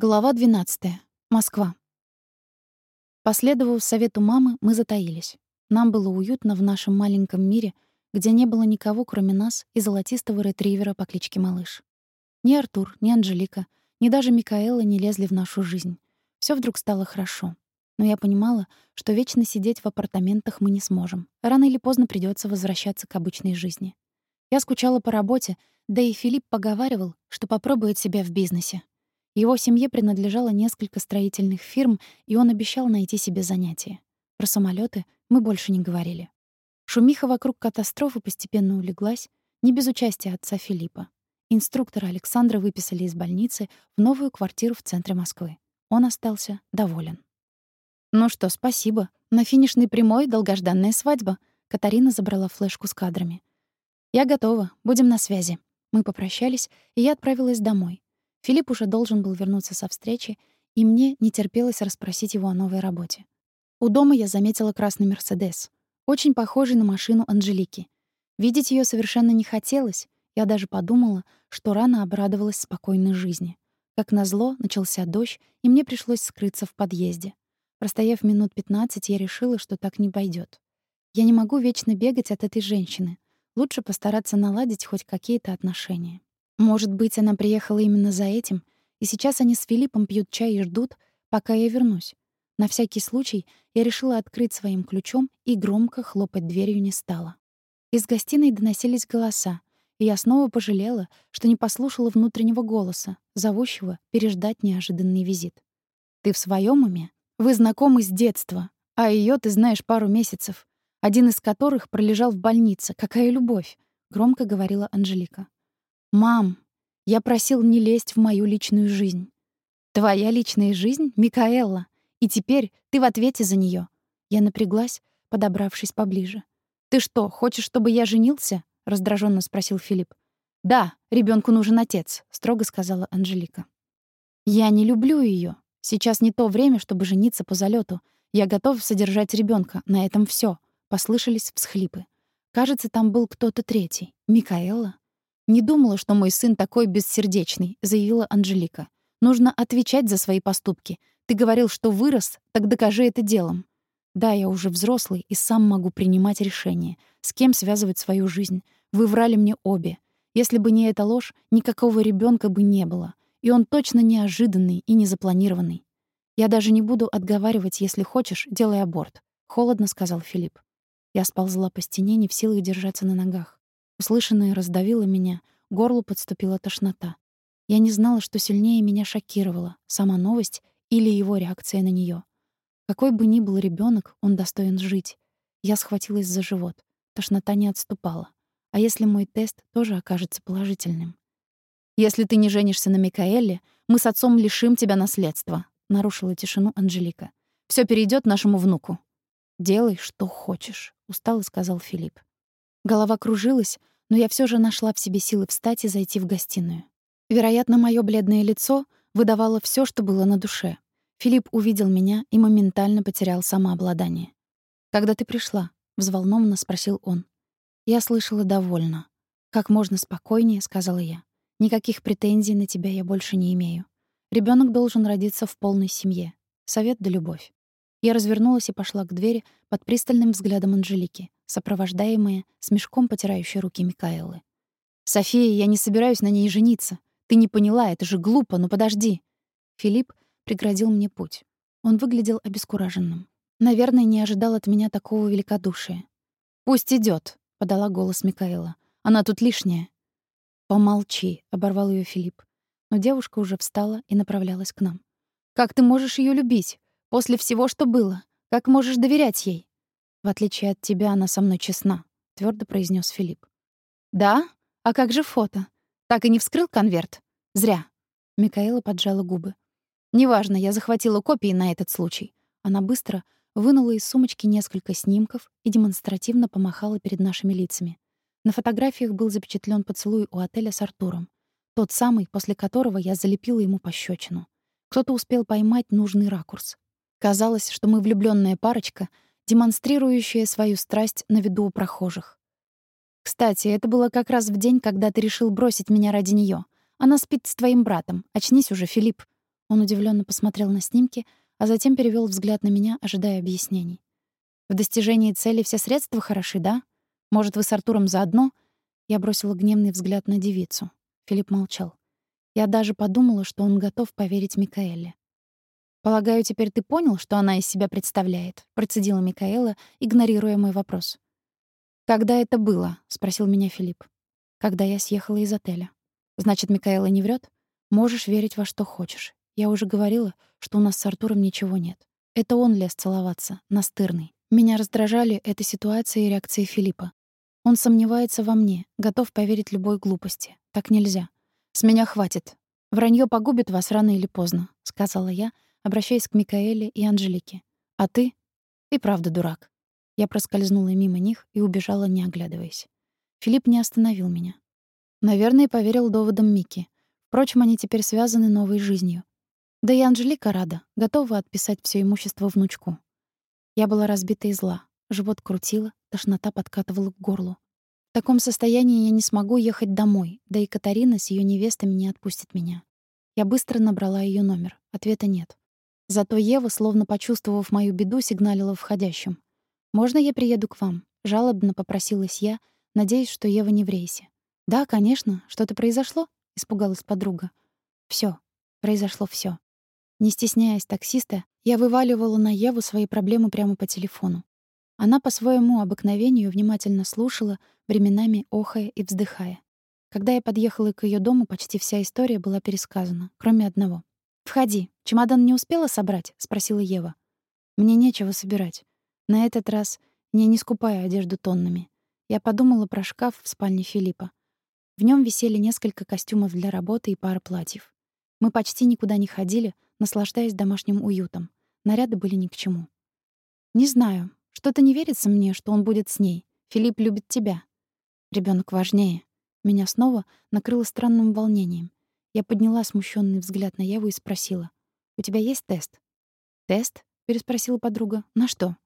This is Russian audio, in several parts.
Глава 12. Москва. Последовав совету мамы, мы затаились. Нам было уютно в нашем маленьком мире, где не было никого, кроме нас и золотистого ретривера по кличке Малыш. Ни Артур, ни Анжелика, ни даже Микаэла не лезли в нашу жизнь. Все вдруг стало хорошо. Но я понимала, что вечно сидеть в апартаментах мы не сможем. Рано или поздно придется возвращаться к обычной жизни. Я скучала по работе, да и Филипп поговаривал, что попробует себя в бизнесе. Его семье принадлежало несколько строительных фирм, и он обещал найти себе занятие. Про самолеты мы больше не говорили. Шумиха вокруг катастрофы постепенно улеглась, не без участия отца Филиппа. Инструктора Александра выписали из больницы в новую квартиру в центре Москвы. Он остался доволен. «Ну что, спасибо. На финишной прямой долгожданная свадьба». Катарина забрала флешку с кадрами. «Я готова. Будем на связи». Мы попрощались, и я отправилась домой. Филипп уже должен был вернуться со встречи, и мне не терпелось расспросить его о новой работе. У дома я заметила красный «Мерседес», очень похожий на машину Анжелики. Видеть ее совершенно не хотелось, я даже подумала, что рано обрадовалась спокойной жизни. Как назло, начался дождь, и мне пришлось скрыться в подъезде. Простояв минут 15, я решила, что так не пойдет. Я не могу вечно бегать от этой женщины. Лучше постараться наладить хоть какие-то отношения. Может быть, она приехала именно за этим, и сейчас они с Филиппом пьют чай и ждут, пока я вернусь. На всякий случай я решила открыть своим ключом и громко хлопать дверью не стала. Из гостиной доносились голоса, и я снова пожалела, что не послушала внутреннего голоса, зовущего переждать неожиданный визит. «Ты в своем уме? Вы знакомы с детства, а ее ты знаешь пару месяцев, один из которых пролежал в больнице. Какая любовь!» — громко говорила Анжелика. «Мам, я просил не лезть в мою личную жизнь». «Твоя личная жизнь, Микаэла, и теперь ты в ответе за нее. Я напряглась, подобравшись поближе. «Ты что, хочешь, чтобы я женился?» — раздраженно спросил Филипп. «Да, ребенку нужен отец», — строго сказала Анжелика. «Я не люблю ее. Сейчас не то время, чтобы жениться по залету. Я готов содержать ребенка. На этом все. послышались всхлипы. Кажется, там был кто-то третий. Микаэла? «Не думала, что мой сын такой бессердечный», — заявила Анжелика. «Нужно отвечать за свои поступки. Ты говорил, что вырос, так докажи это делом». «Да, я уже взрослый и сам могу принимать решения, с кем связывать свою жизнь. Вы врали мне обе. Если бы не эта ложь, никакого ребенка бы не было. И он точно неожиданный и незапланированный. Я даже не буду отговаривать, если хочешь, делай аборт», — холодно сказал Филипп. Я сползла по стене, не в силах держаться на ногах. Услышанное раздавило меня, горлу подступила тошнота. Я не знала, что сильнее меня шокировало — сама новость или его реакция на нее. Какой бы ни был ребенок, он достоин жить. Я схватилась за живот. Тошнота не отступала. А если мой тест тоже окажется положительным? «Если ты не женишься на Микаэле, мы с отцом лишим тебя наследства», — нарушила тишину Анжелика. Все перейдет нашему внуку». «Делай, что хочешь», — устало сказал Филипп. Голова кружилась, но я все же нашла в себе силы встать и зайти в гостиную. Вероятно, мое бледное лицо выдавало все, что было на душе. Филипп увидел меня и моментально потерял самообладание. «Когда ты пришла?» — взволнованно спросил он. Я слышала довольно. «Как можно спокойнее», — сказала я. «Никаких претензий на тебя я больше не имею. Ребенок должен родиться в полной семье. Совет да любовь». Я развернулась и пошла к двери под пристальным взглядом Анжелики сопровождаемые смешком потирающей руки Микаэлы. «София, я не собираюсь на ней жениться. Ты не поняла, это же глупо, ну подожди». Филипп преградил мне путь. Он выглядел обескураженным. Наверное, не ожидал от меня такого великодушия. «Пусть идет, подала голос Микаэла. «Она тут лишняя». «Помолчи», — оборвал ее Филипп. Но девушка уже встала и направлялась к нам. «Как ты можешь ее любить? После всего, что было? Как можешь доверять ей?» В отличие от тебя, она со мной честна, твердо произнес Филипп. Да? А как же фото? Так и не вскрыл конверт? Зря. Микаэла поджала губы. Неважно, я захватила копии на этот случай. Она быстро вынула из сумочки несколько снимков и демонстративно помахала перед нашими лицами. На фотографиях был запечатлен поцелуй у отеля с Артуром. Тот самый, после которого я залепила ему пощечину. Кто-то успел поймать нужный ракурс. Казалось, что мы влюбленная парочка — демонстрирующая свою страсть на виду у прохожих. «Кстати, это было как раз в день, когда ты решил бросить меня ради нее. Она спит с твоим братом. Очнись уже, Филипп». Он удивленно посмотрел на снимки, а затем перевел взгляд на меня, ожидая объяснений. «В достижении цели все средства хороши, да? Может, вы с Артуром заодно?» Я бросила гневный взгляд на девицу. Филипп молчал. Я даже подумала, что он готов поверить Микаэле. «Полагаю, теперь ты понял, что она из себя представляет?» — процедила Микаэла, игнорируя мой вопрос. «Когда это было?» — спросил меня Филипп. «Когда я съехала из отеля». «Значит, Микаэла не врет? Можешь верить во что хочешь. Я уже говорила, что у нас с Артуром ничего нет. Это он лез целоваться, настырный. Меня раздражали эта ситуация и реакции Филиппа. Он сомневается во мне, готов поверить любой глупости. Так нельзя. С меня хватит. Вранье погубит вас рано или поздно, сказала я, обращаясь к Микаэле и Анжелике. А ты? Ты правда дурак. Я проскользнула мимо них и убежала, не оглядываясь. Филипп не остановил меня. Наверное, поверил доводам Мики. Впрочем, они теперь связаны новой жизнью. Да и Анжелика рада, готова отписать все имущество внучку. Я была разбита и зла. Живот крутило, тошнота подкатывала к горлу. В таком состоянии я не смогу ехать домой, да и Катарина с ее невестами не отпустит меня. Я быстро набрала ее номер. Ответа нет. Зато Ева, словно почувствовав мою беду, сигналила входящим. «Можно я приеду к вам?» — жалобно попросилась я, надеясь, что Ева не в рейсе. «Да, конечно. Что-то произошло?» — испугалась подруга. Все, Произошло все. Не стесняясь таксиста, я вываливала на Еву свои проблемы прямо по телефону. Она по своему обыкновению внимательно слушала, временами охая и вздыхая. Когда я подъехала к ее дому, почти вся история была пересказана, кроме одного. «Входи. Чемодан не успела собрать?» — спросила Ева. «Мне нечего собирать. На этот раз я не скупаю одежду тоннами. Я подумала про шкаф в спальне Филиппа. В нем висели несколько костюмов для работы и пара платьев. Мы почти никуда не ходили, наслаждаясь домашним уютом. Наряды были ни к чему. «Не знаю. Что-то не верится мне, что он будет с ней. Филипп любит тебя. Ребенок важнее». Меня снова накрыло странным волнением. Я подняла смущенный взгляд на Еву и спросила. «У тебя есть тест?» «Тест?» — переспросила подруга. «На что?»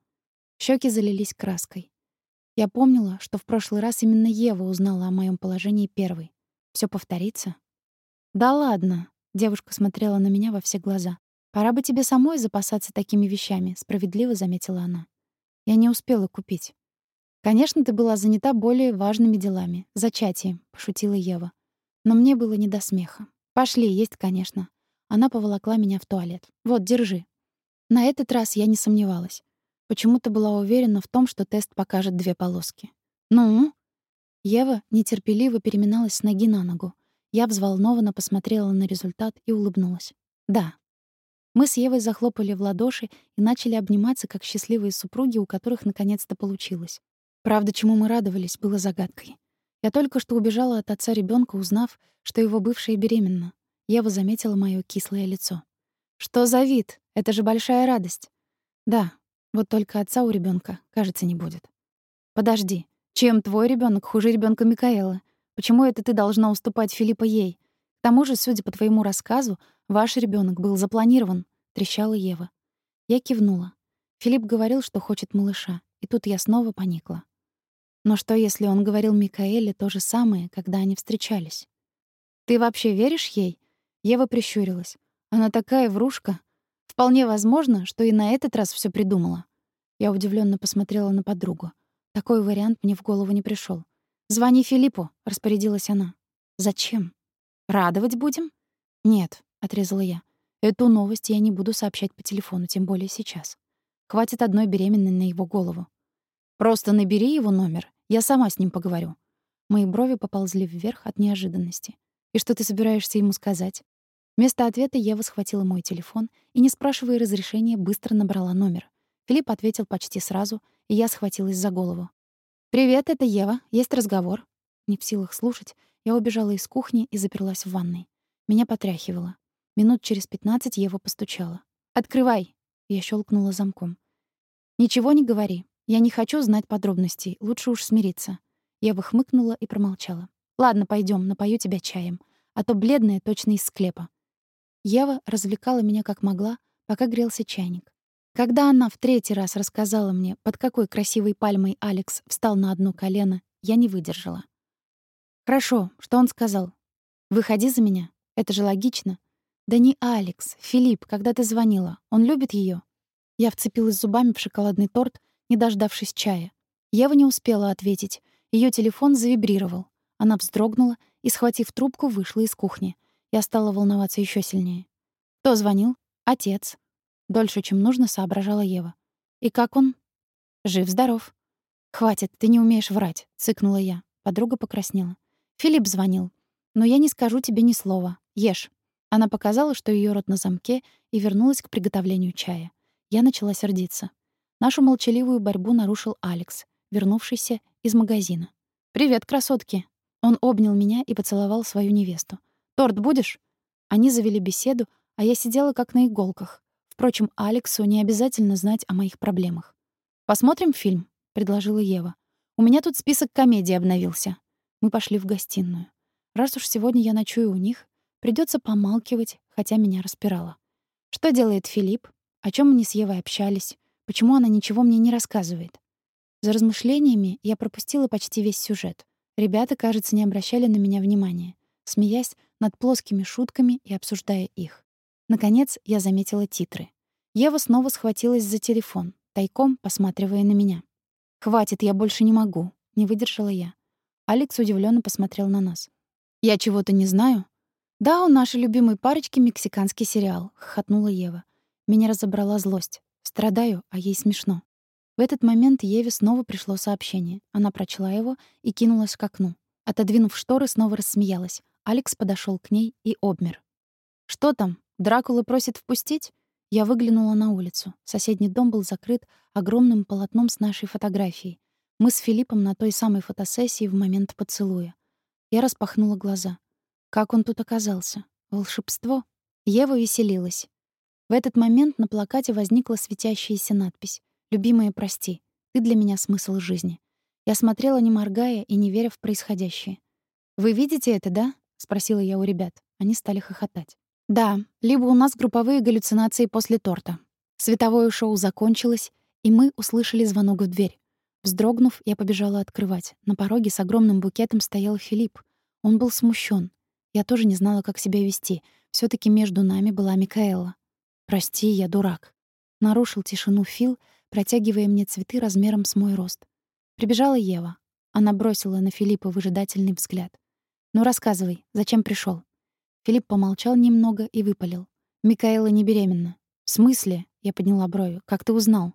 Щеки залились краской. Я помнила, что в прошлый раз именно Ева узнала о моем положении первой. Все повторится? «Да ладно», Девушка смотрела на меня во все глаза. «Пора бы тебе самой запасаться такими вещами», — справедливо заметила она. Я не успела купить. «Конечно, ты была занята более важными делами. Зачатием», — пошутила Ева. Но мне было не до смеха. «Пошли, есть, конечно». Она поволокла меня в туалет. «Вот, держи». На этот раз я не сомневалась. Почему-то была уверена в том, что тест покажет две полоски. «Ну?» Ева нетерпеливо переминалась с ноги на ногу. Я взволнованно посмотрела на результат и улыбнулась. Да. Мы с Евой захлопали в ладоши и начали обниматься, как счастливые супруги, у которых наконец-то получилось. Правда, чему мы радовались, было загадкой. Я только что убежала от отца ребенка, узнав, что его бывшая беременна. Ева заметила моё кислое лицо. «Что за вид? Это же большая радость». «Да, вот только отца у ребенка, кажется, не будет». «Подожди, чем твой ребенок хуже ребенка Микаэла? Почему это ты должна уступать Филиппа ей? К тому же, судя по твоему рассказу, ваш ребенок был запланирован, трещала Ева. Я кивнула. Филипп говорил, что хочет малыша, и тут я снова поникла. Но что, если он говорил Микаэле то же самое, когда они встречались? Ты вообще веришь ей? Ева прищурилась. Она такая врушка. Вполне возможно, что и на этот раз все придумала. Я удивленно посмотрела на подругу. Такой вариант мне в голову не пришел. «Звони Филиппу», — распорядилась она. «Зачем? Радовать будем?» «Нет», — отрезала я. «Эту новость я не буду сообщать по телефону, тем более сейчас. Хватит одной беременной на его голову. Просто набери его номер, я сама с ним поговорю». Мои брови поползли вверх от неожиданности. «И что ты собираешься ему сказать?» Вместо ответа Ева схватила мой телефон и, не спрашивая разрешения, быстро набрала номер. Филипп ответил почти сразу, и я схватилась за голову. «Привет, это Ева. Есть разговор». Не в силах слушать, я убежала из кухни и заперлась в ванной. Меня потряхивало. Минут через пятнадцать Ева постучала. «Открывай!» Я щелкнула замком. «Ничего не говори. Я не хочу знать подробностей. Лучше уж смириться». Ева хмыкнула и промолчала. «Ладно, пойдем, напою тебя чаем. А то бледная точно из склепа». Ева развлекала меня как могла, пока грелся чайник. Когда она в третий раз рассказала мне, под какой красивой пальмой Алекс встал на одно колено, я не выдержала. «Хорошо, что он сказал? Выходи за меня. Это же логично. «Да не Алекс, Филипп, когда ты звонила. Он любит ее. Я вцепилась зубами в шоколадный торт, не дождавшись чая. Ева не успела ответить. Ее телефон завибрировал. Она вздрогнула и, схватив трубку, вышла из кухни. Я стала волноваться еще сильнее. «Кто звонил?» «Отец». Дольше, чем нужно, соображала Ева. «И как он?» «Жив-здоров». «Хватит, ты не умеешь врать», — цыкнула я. Подруга покраснела. «Филипп звонил. Но я не скажу тебе ни слова. Ешь». Она показала, что ее рот на замке, и вернулась к приготовлению чая. Я начала сердиться. Нашу молчаливую борьбу нарушил Алекс, вернувшийся из магазина. «Привет, красотки!» Он обнял меня и поцеловал свою невесту. «Торт будешь?» Они завели беседу, а я сидела как на иголках. Впрочем, Алексу не обязательно знать о моих проблемах. «Посмотрим фильм?» — предложила Ева. «У меня тут список комедий обновился». Мы пошли в гостиную. Раз уж сегодня я ночую у них, придется помалкивать, хотя меня распирало. Что делает Филипп? О чем они с Евой общались? Почему она ничего мне не рассказывает? За размышлениями я пропустила почти весь сюжет. Ребята, кажется, не обращали на меня внимания, смеясь над плоскими шутками и обсуждая их. Наконец, я заметила титры. Ева снова схватилась за телефон, тайком посматривая на меня. «Хватит, я больше не могу», — не выдержала я. Алекс удивленно посмотрел на нас. «Я чего-то не знаю?» «Да, у нашей любимой парочки мексиканский сериал», — хохотнула Ева. Меня разобрала злость. Страдаю, а ей смешно. В этот момент Еве снова пришло сообщение. Она прочла его и кинулась к окну. Отодвинув шторы, снова рассмеялась. Алекс подошел к ней и обмер. «Что там? Дракула просит впустить?» Я выглянула на улицу. Соседний дом был закрыт огромным полотном с нашей фотографией. Мы с Филиппом на той самой фотосессии в момент поцелуя. Я распахнула глаза. Как он тут оказался? Волшебство? Ева веселилась. В этот момент на плакате возникла светящаяся надпись «Любимая, прости, ты для меня смысл жизни». Я смотрела, не моргая и не веря в происходящее. «Вы видите это, да?» — спросила я у ребят. Они стали хохотать. «Да, либо у нас групповые галлюцинации после торта». Световое шоу закончилось, и мы услышали звонок в дверь. Вздрогнув, я побежала открывать. На пороге с огромным букетом стоял Филипп. Он был смущен. Я тоже не знала, как себя вести. все таки между нами была Микаэла. «Прости, я дурак». Нарушил тишину Фил, протягивая мне цветы размером с мой рост. Прибежала Ева. Она бросила на Филиппа выжидательный взгляд. «Ну, рассказывай, зачем пришел? Филипп помолчал немного и выпалил. «Микаэла не беременна». «В смысле?» — я подняла брови. «Как ты узнал?»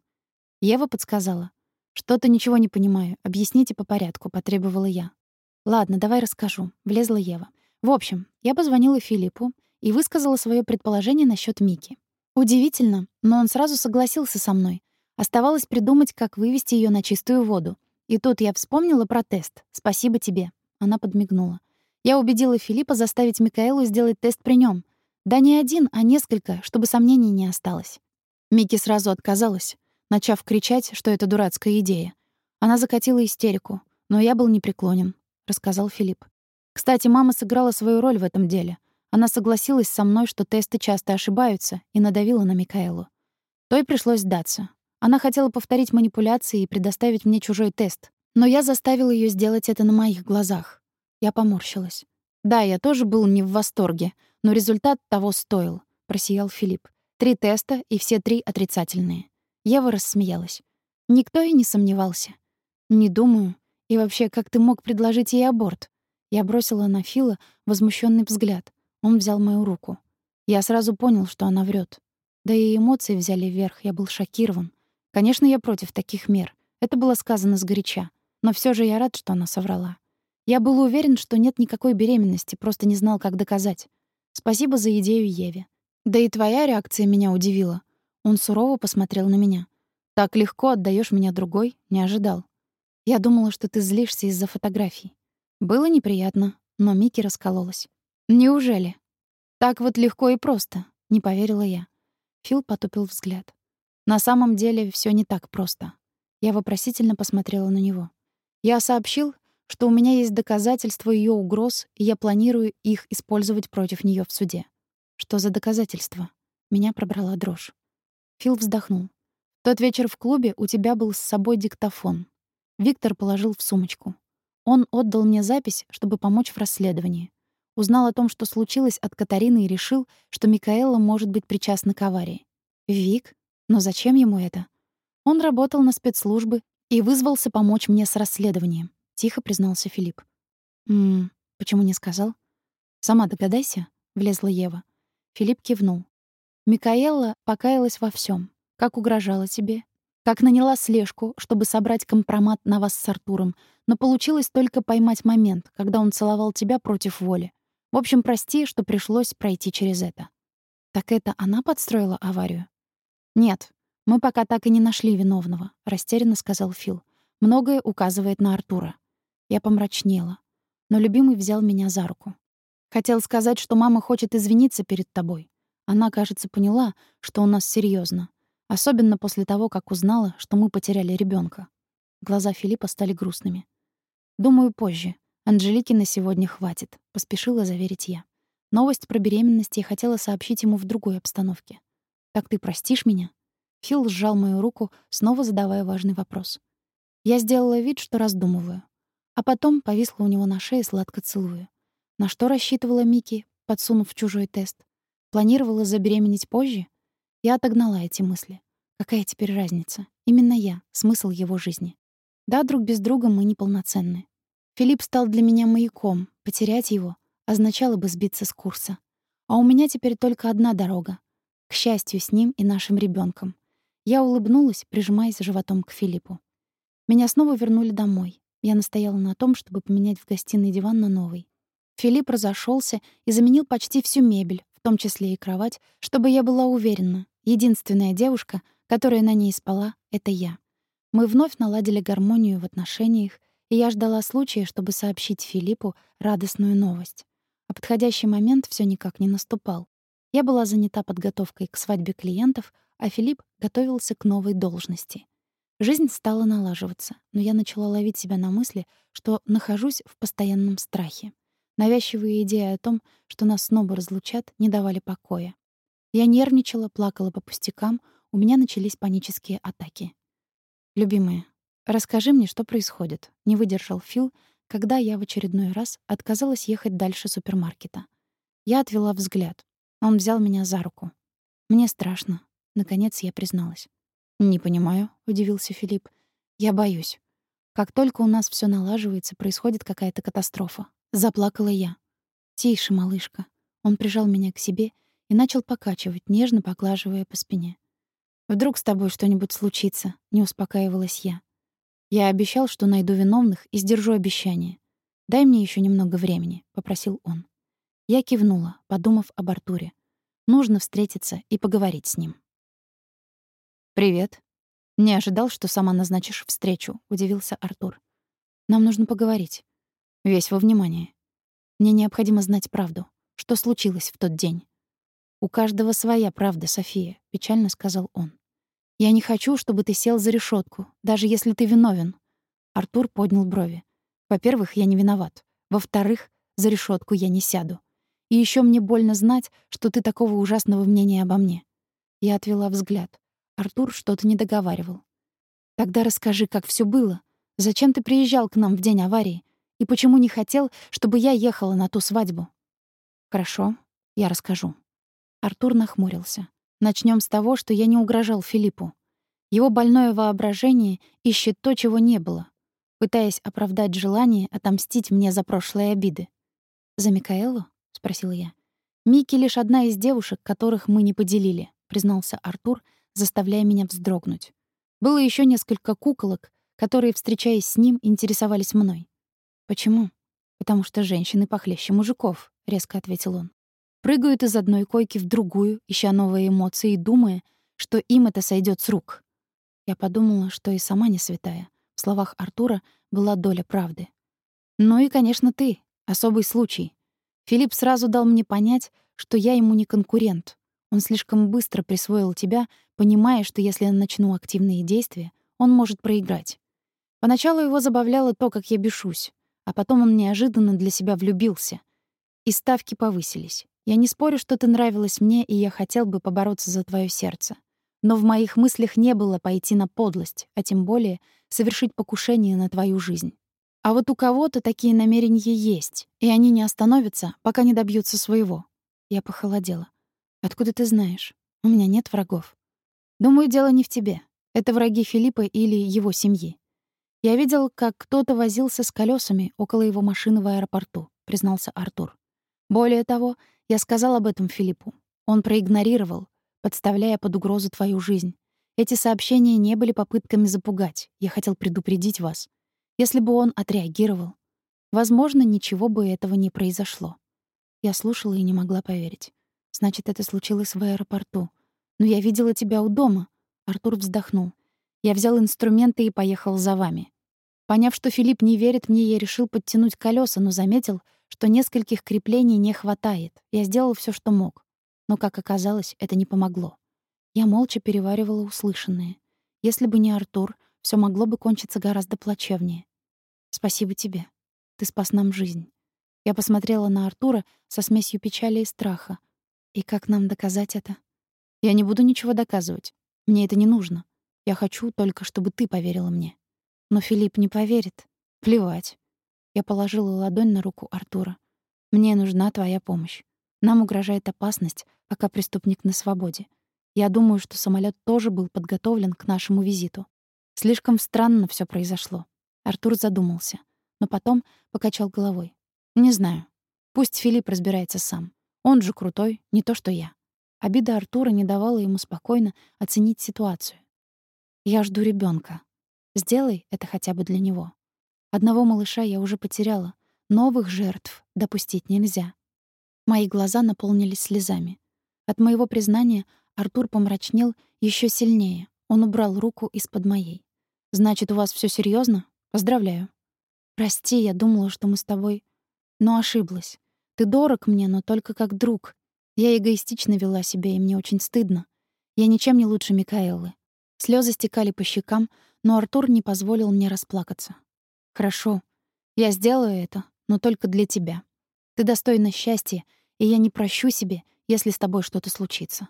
Ева подсказала. «Что-то ничего не понимаю. Объясните по порядку», — потребовала я. «Ладно, давай расскажу», — влезла Ева. «В общем, я позвонила Филиппу и высказала свое предположение насчет Мики. Удивительно, но он сразу согласился со мной. Оставалось придумать, как вывести ее на чистую воду. И тут я вспомнила про тест. Спасибо тебе. Она подмигнула. Я убедила Филиппа заставить Микаэлу сделать тест при нем. Да не один, а несколько, чтобы сомнений не осталось. Мики сразу отказалась, начав кричать, что это дурацкая идея. Она закатила истерику, но я был непреклонен, рассказал Филипп. Кстати, мама сыграла свою роль в этом деле. Она согласилась со мной, что тесты часто ошибаются, и надавила на Микаэлу. Той пришлось сдаться. Она хотела повторить манипуляции и предоставить мне чужой тест, но я заставил ее сделать это на моих глазах. Я поморщилась. Да, я тоже был не в восторге, но результат того стоил, просиял Филипп. Три теста, и все три отрицательные. Ева рассмеялась. Никто и не сомневался. Не думаю. И вообще, как ты мог предложить ей аборт? Я бросила на Фила возмущенный взгляд. Он взял мою руку. Я сразу понял, что она врет. Да и эмоции взяли вверх, я был шокирован. Конечно, я против таких мер. Это было сказано сгоряча. Но все же я рад, что она соврала. Я был уверен, что нет никакой беременности, просто не знал, как доказать. Спасибо за идею Еве. Да и твоя реакция меня удивила. Он сурово посмотрел на меня. Так легко отдаешь меня другой, не ожидал. Я думала, что ты злишься из-за фотографий. Было неприятно, но Мики раскололась. «Неужели?» «Так вот легко и просто», — не поверила я. Фил потупил взгляд. «На самом деле все не так просто». Я вопросительно посмотрела на него. «Я сообщил, что у меня есть доказательства ее угроз, и я планирую их использовать против нее в суде». «Что за доказательства?» Меня пробрала дрожь. Фил вздохнул. «Тот вечер в клубе у тебя был с собой диктофон. Виктор положил в сумочку. Он отдал мне запись, чтобы помочь в расследовании. Узнал о том, что случилось от Катарины и решил, что Микаэла может быть причастна к аварии. Вик? Но зачем ему это? Он работал на спецслужбы и вызвался помочь мне с расследованием, тихо признался Филипп. М, почему не сказал? Сама догадайся, влезла Ева. Филипп кивнул. Микаэла покаялась во всем, Как угрожала тебе, как наняла слежку, чтобы собрать компромат на вас с Артуром, но получилось только поймать момент, когда он целовал тебя против воли. В общем, прости, что пришлось пройти через это. Так это она подстроила аварию? Нет, мы пока так и не нашли виновного, растерянно сказал Фил. Многое указывает на Артура. Я помрачнела, но любимый взял меня за руку. Хотел сказать, что мама хочет извиниться перед тобой. Она, кажется, поняла, что у нас серьезно, особенно после того, как узнала, что мы потеряли ребенка. Глаза Филиппа стали грустными. Думаю, позже. Анжелики на сегодня хватит, поспешила заверить я. Новость про беременность я хотела сообщить ему в другой обстановке. Так ты простишь меня? Фил сжал мою руку, снова задавая важный вопрос. Я сделала вид, что раздумываю, а потом повисла у него на шее, сладко целуя. На что рассчитывала Мики, подсунув чужой тест? Планировала забеременеть позже? Я отогнала эти мысли. Какая теперь разница? Именно я — смысл его жизни. Да, друг без друга мы неполноценны. Филипп стал для меня маяком. Потерять его означало бы сбиться с курса. А у меня теперь только одна дорога. К счастью, с ним и нашим ребенком. Я улыбнулась, прижимаясь животом к Филиппу. Меня снова вернули домой. Я настояла на том, чтобы поменять в гостиной диван на новый. Филипп разошелся и заменил почти всю мебель, в том числе и кровать, чтобы я была уверена, единственная девушка, которая на ней спала, — это я. Мы вновь наладили гармонию в отношениях, и я ждала случая, чтобы сообщить Филиппу радостную новость. А подходящий момент все никак не наступал. Я была занята подготовкой к свадьбе клиентов, а Филипп готовился к новой должности. Жизнь стала налаживаться, но я начала ловить себя на мысли, что нахожусь в постоянном страхе. Навязчивые идеи о том, что нас снова разлучат, не давали покоя. Я нервничала, плакала по пустякам, у меня начались панические атаки. «Любимая, расскажи мне, что происходит», — не выдержал Фил, когда я в очередной раз отказалась ехать дальше супермаркета. Я отвела взгляд. Он взял меня за руку. «Мне страшно», — наконец я призналась. «Не понимаю», — удивился Филипп. «Я боюсь. Как только у нас все налаживается, происходит какая-то катастрофа. Заплакала я. «Тише, малышка». Он прижал меня к себе и начал покачивать, нежно поглаживая по спине. «Вдруг с тобой что-нибудь случится?» — не успокаивалась я. «Я обещал, что найду виновных и сдержу обещание. Дай мне еще немного времени», — попросил он. Я кивнула, подумав об Артуре. Нужно встретиться и поговорить с ним. «Привет». «Не ожидал, что сама назначишь встречу», — удивился Артур. «Нам нужно поговорить». Весь во внимание. Мне необходимо знать правду. Что случилось в тот день? «У каждого своя правда, София», — печально сказал он. «Я не хочу, чтобы ты сел за решетку, даже если ты виновен». Артур поднял брови. «Во-первых, я не виноват. Во-вторых, за решетку я не сяду. И еще мне больно знать, что ты такого ужасного мнения обо мне». Я отвела взгляд. Артур что-то не договаривал. «Тогда расскажи, как все было. Зачем ты приезжал к нам в день аварии? И почему не хотел, чтобы я ехала на ту свадьбу? Хорошо, я расскажу. Артур нахмурился. Начнем с того, что я не угрожал Филиппу. Его больное воображение ищет то, чего не было, пытаясь оправдать желание отомстить мне за прошлые обиды. «За Микаэлу?» — спросила я. «Микки лишь одна из девушек, которых мы не поделили», — признался Артур, заставляя меня вздрогнуть. Было еще несколько куколок, которые, встречаясь с ним, интересовались мной. «Почему?» «Потому что женщины похлеще мужиков», — резко ответил он. Прыгают из одной койки в другую, ища новые эмоции и думая, что им это сойдет с рук. Я подумала, что и сама не святая. В словах Артура была доля правды. «Ну и, конечно, ты. Особый случай. Филипп сразу дал мне понять, что я ему не конкурент. Он слишком быстро присвоил тебя, понимая, что если я начну активные действия, он может проиграть. Поначалу его забавляло то, как я бешусь. А потом он неожиданно для себя влюбился. И ставки повысились. Я не спорю, что ты нравилась мне, и я хотел бы побороться за твое сердце. Но в моих мыслях не было пойти на подлость, а тем более совершить покушение на твою жизнь. А вот у кого-то такие намерения есть, и они не остановятся, пока не добьются своего. Я похолодела. Откуда ты знаешь? У меня нет врагов. Думаю, дело не в тебе. Это враги Филиппа или его семьи. Я видел, как кто-то возился с колесами около его машины в аэропорту, признался Артур. Более того, я сказал об этом Филиппу. Он проигнорировал, подставляя под угрозу твою жизнь. Эти сообщения не были попытками запугать. Я хотел предупредить вас. Если бы он отреагировал, возможно, ничего бы этого не произошло. Я слушала и не могла поверить. Значит, это случилось в аэропорту. Но я видела тебя у дома. Артур вздохнул. Я взял инструменты и поехал за вами. Поняв, что Филипп не верит мне, я решил подтянуть колеса, но заметил, что нескольких креплений не хватает. Я сделал все, что мог. Но, как оказалось, это не помогло. Я молча переваривала услышанное. Если бы не Артур, все могло бы кончиться гораздо плачевнее. Спасибо тебе. Ты спас нам жизнь. Я посмотрела на Артура со смесью печали и страха. И как нам доказать это? Я не буду ничего доказывать. Мне это не нужно. Я хочу только, чтобы ты поверила мне. Но Филипп не поверит. Плевать. Я положила ладонь на руку Артура. Мне нужна твоя помощь. Нам угрожает опасность, пока преступник на свободе. Я думаю, что самолет тоже был подготовлен к нашему визиту. Слишком странно все произошло. Артур задумался, но потом покачал головой. Не знаю. Пусть Филипп разбирается сам. Он же крутой, не то что я. Обида Артура не давала ему спокойно оценить ситуацию. Я жду ребенка. Сделай это хотя бы для него. Одного малыша я уже потеряла. Новых жертв допустить нельзя. Мои глаза наполнились слезами. От моего признания Артур помрачнел еще сильнее. Он убрал руку из-под моей. «Значит, у вас все серьезно? Поздравляю». «Прости, я думала, что мы с тобой...» Но ошиблась. Ты дорог мне, но только как друг. Я эгоистично вела себя, и мне очень стыдно. Я ничем не лучше Микаэлы. Слезы стекали по щекам, но Артур не позволил мне расплакаться. «Хорошо. Я сделаю это, но только для тебя. Ты достойна счастья, и я не прощу себе, если с тобой что-то случится.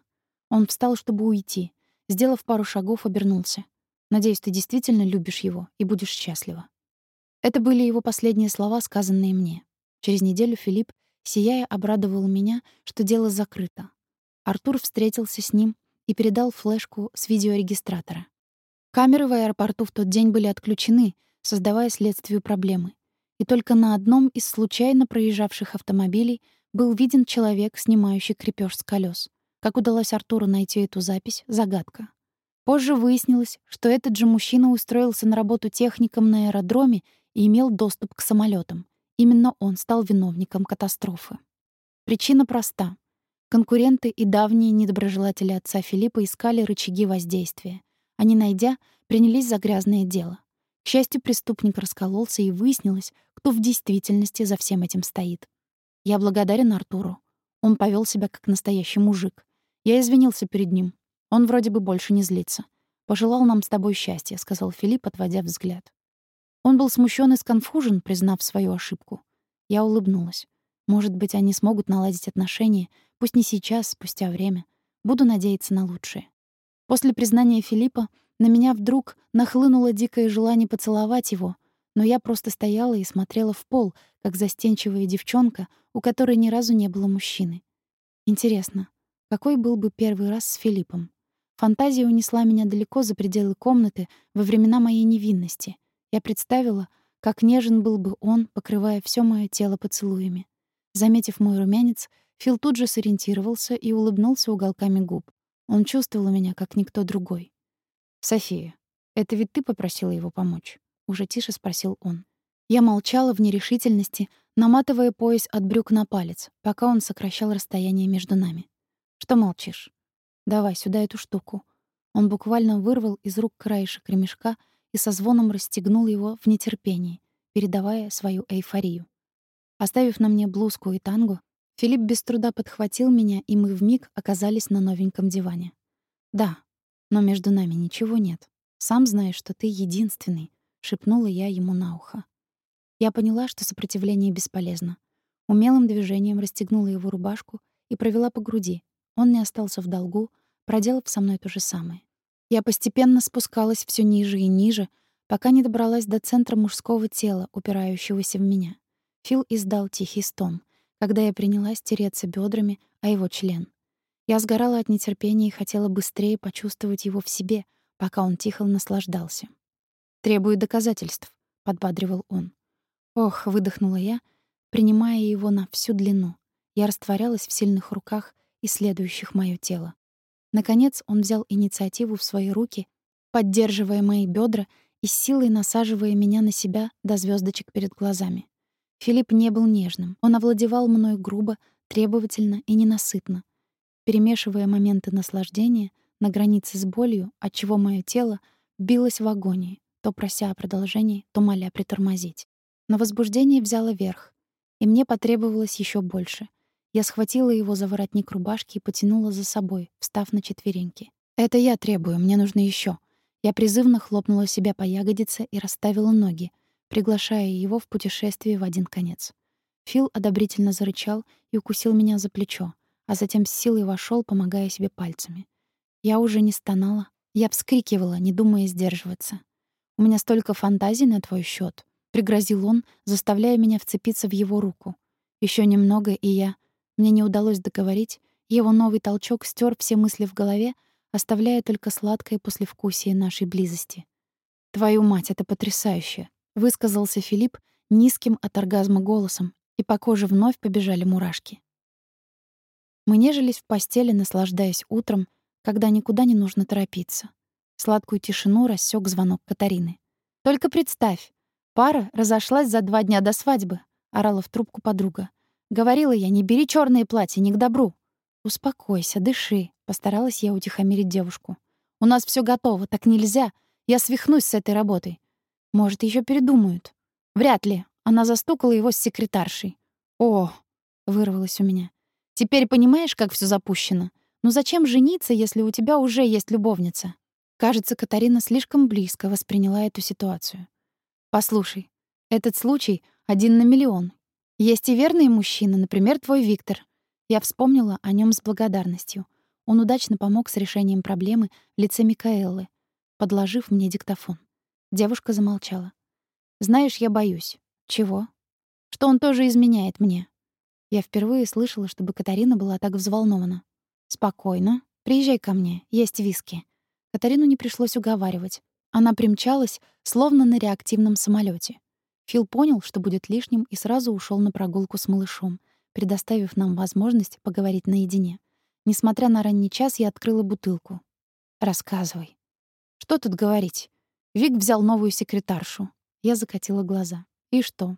Он встал, чтобы уйти. Сделав пару шагов, обернулся. «Надеюсь, ты действительно любишь его и будешь счастлива». Это были его последние слова, сказанные мне. Через неделю Филипп, сияя, обрадовал меня, что дело закрыто. Артур встретился с ним и передал флешку с видеорегистратора. Камеры в аэропорту в тот день были отключены, создавая следствию проблемы. И только на одном из случайно проезжавших автомобилей был виден человек, снимающий крепеж с колес. Как удалось Артуру найти эту запись — загадка. Позже выяснилось, что этот же мужчина устроился на работу техником на аэродроме и имел доступ к самолетам. Именно он стал виновником катастрофы. Причина проста. Конкуренты и давние недоброжелатели отца Филиппа искали рычаги воздействия. Они, найдя, принялись за грязное дело. К счастью, преступник раскололся, и выяснилось, кто в действительности за всем этим стоит. Я благодарен Артуру. Он повел себя как настоящий мужик. Я извинился перед ним. Он вроде бы больше не злится. «Пожелал нам с тобой счастья», — сказал Филипп, отводя взгляд. Он был смущен и сконфужен, признав свою ошибку. Я улыбнулась. Может быть, они смогут наладить отношения, пусть не сейчас, спустя время. Буду надеяться на лучшее. После признания Филиппа на меня вдруг нахлынуло дикое желание поцеловать его, но я просто стояла и смотрела в пол, как застенчивая девчонка, у которой ни разу не было мужчины. Интересно, какой был бы первый раз с Филиппом? Фантазия унесла меня далеко за пределы комнаты во времена моей невинности. Я представила, как нежен был бы он, покрывая все мое тело поцелуями. Заметив мой румянец, Фил тут же сориентировался и улыбнулся уголками губ. Он чувствовал меня, как никто другой. «София, это ведь ты попросила его помочь?» — уже тише спросил он. Я молчала в нерешительности, наматывая пояс от брюк на палец, пока он сокращал расстояние между нами. Что молчишь? Давай сюда эту штуку. Он буквально вырвал из рук краешек ремешка и со звоном расстегнул его в нетерпении, передавая свою эйфорию. Оставив на мне блузку и танго, Филипп без труда подхватил меня, и мы вмиг оказались на новеньком диване. Да, но между нами ничего нет. Сам знаешь, что ты единственный, шепнула я ему на ухо. Я поняла, что сопротивление бесполезно. Умелым движением расстегнула его рубашку и провела по груди, он не остался в долгу, проделав со мной то же самое. Я постепенно спускалась все ниже и ниже, пока не добралась до центра мужского тела, упирающегося в меня. Фил издал тихий стон, когда я принялась тереться бедрами о его член. Я сгорала от нетерпения и хотела быстрее почувствовать его в себе, пока он тихо наслаждался. «Требую доказательств», — подбадривал он. «Ох», — выдохнула я, принимая его на всю длину. Я растворялась в сильных руках, исследующих моё тело. Наконец он взял инициативу в свои руки, поддерживая мои бедра и силой насаживая меня на себя до звездочек перед глазами. Филипп не был нежным. Он овладевал мной грубо, требовательно и ненасытно, перемешивая моменты наслаждения на границе с болью, от чего моё тело билось в агонии, то прося о продолжении, то моля притормозить. Но возбуждение взяло верх, и мне потребовалось еще больше. Я схватила его за воротник рубашки и потянула за собой, встав на четвереньки. «Это я требую, мне нужно еще. Я призывно хлопнула себя по ягодице и расставила ноги, приглашая его в путешествие в один конец. Фил одобрительно зарычал и укусил меня за плечо, а затем с силой вошел, помогая себе пальцами. Я уже не стонала, я вскрикивала, не думая сдерживаться. «У меня столько фантазий на твой счет, пригрозил он, заставляя меня вцепиться в его руку. Еще немного, и я... Мне не удалось договорить, его новый толчок стер все мысли в голове, оставляя только сладкое послевкусие нашей близости. «Твою мать, это потрясающе!» — высказался Филипп низким от оргазма голосом, и по коже вновь побежали мурашки. Мы нежились в постели, наслаждаясь утром, когда никуда не нужно торопиться. Сладкую тишину рассек звонок Катарины. «Только представь, пара разошлась за два дня до свадьбы», — орала в трубку подруга. «Говорила я, не бери черные платья, не к добру». «Успокойся, дыши», — постаралась я утихомирить девушку. «У нас все готово, так нельзя. Я свихнусь с этой работой. Может, еще передумают». «Вряд ли». Она застукала его с секретаршей. «О!» — вырвалось у меня. «Теперь понимаешь, как все запущено? Ну зачем жениться, если у тебя уже есть любовница?» Кажется, Катарина слишком близко восприняла эту ситуацию. «Послушай, этот случай один на миллион. Есть и верные мужчины, например, твой Виктор. Я вспомнила о нем с благодарностью. Он удачно помог с решением проблемы в лице Микаэллы, подложив мне диктофон. Девушка замолчала. «Знаешь, я боюсь». «Чего?» «Что он тоже изменяет мне». Я впервые слышала, чтобы Катарина была так взволнована. «Спокойно. Приезжай ко мне. Есть виски». Катарину не пришлось уговаривать. Она примчалась, словно на реактивном самолете. Фил понял, что будет лишним, и сразу ушел на прогулку с малышом, предоставив нам возможность поговорить наедине. Несмотря на ранний час, я открыла бутылку. «Рассказывай». «Что тут говорить?» Вик взял новую секретаршу. Я закатила глаза. «И что?»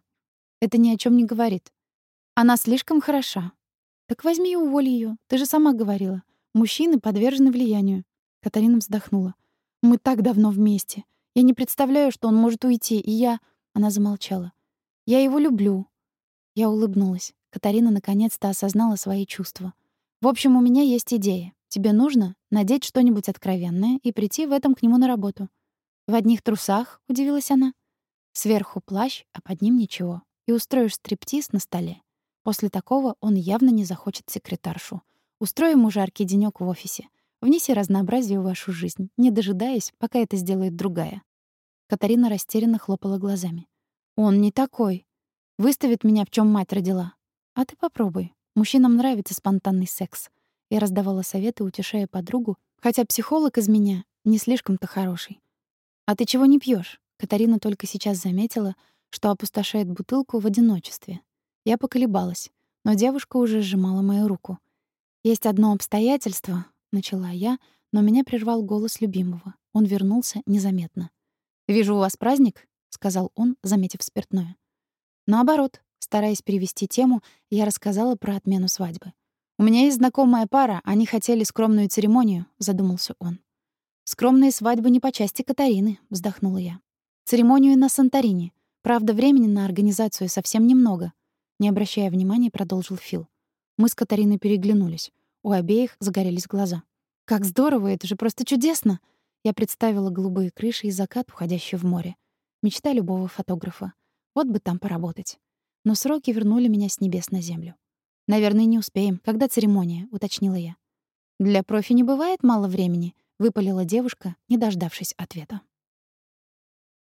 «Это ни о чем не говорит. Она слишком хороша». «Так возьми и уволь ее. Ты же сама говорила. Мужчины подвержены влиянию». Катарина вздохнула. «Мы так давно вместе. Я не представляю, что он может уйти, и я...» Она замолчала. «Я его люблю». Я улыбнулась. Катарина наконец-то осознала свои чувства. «В общем, у меня есть идея. Тебе нужно надеть что-нибудь откровенное и прийти в этом к нему на работу». «В одних трусах?» — удивилась она. «Сверху плащ, а под ним ничего. И устроишь стриптиз на столе. После такого он явно не захочет секретаршу. Устрою ему жаркий денёк в офисе. Внеси разнообразие в вашу жизнь, не дожидаясь, пока это сделает другая». Катарина растерянно хлопала глазами. «Он не такой. Выставит меня, в чем мать родила. А ты попробуй. Мужчинам нравится спонтанный секс. Я раздавала советы, утешая подругу, хотя психолог из меня не слишком-то хороший. А ты чего не пьешь? Катарина только сейчас заметила, что опустошает бутылку в одиночестве. Я поколебалась, но девушка уже сжимала мою руку. Есть одно обстоятельство, начала я, но меня прервал голос любимого. Он вернулся незаметно. «Вижу, у вас праздник», — сказал он, заметив спиртное. Наоборот, Стараясь перевести тему, я рассказала про отмену свадьбы. «У меня есть знакомая пара, они хотели скромную церемонию», — задумался он. «Скромные свадьбы не по части Катарины», — вздохнула я. «Церемонию на Санторини. Правда, времени на организацию совсем немного», — не обращая внимания, продолжил Фил. Мы с Катариной переглянулись. У обеих загорелись глаза. «Как здорово! Это же просто чудесно!» Я представила голубые крыши и закат, уходящий в море. Мечта любого фотографа. Вот бы там поработать но сроки вернули меня с небес на землю. «Наверное, не успеем. Когда церемония?» — уточнила я. «Для профи не бывает мало времени», — выпалила девушка, не дождавшись ответа.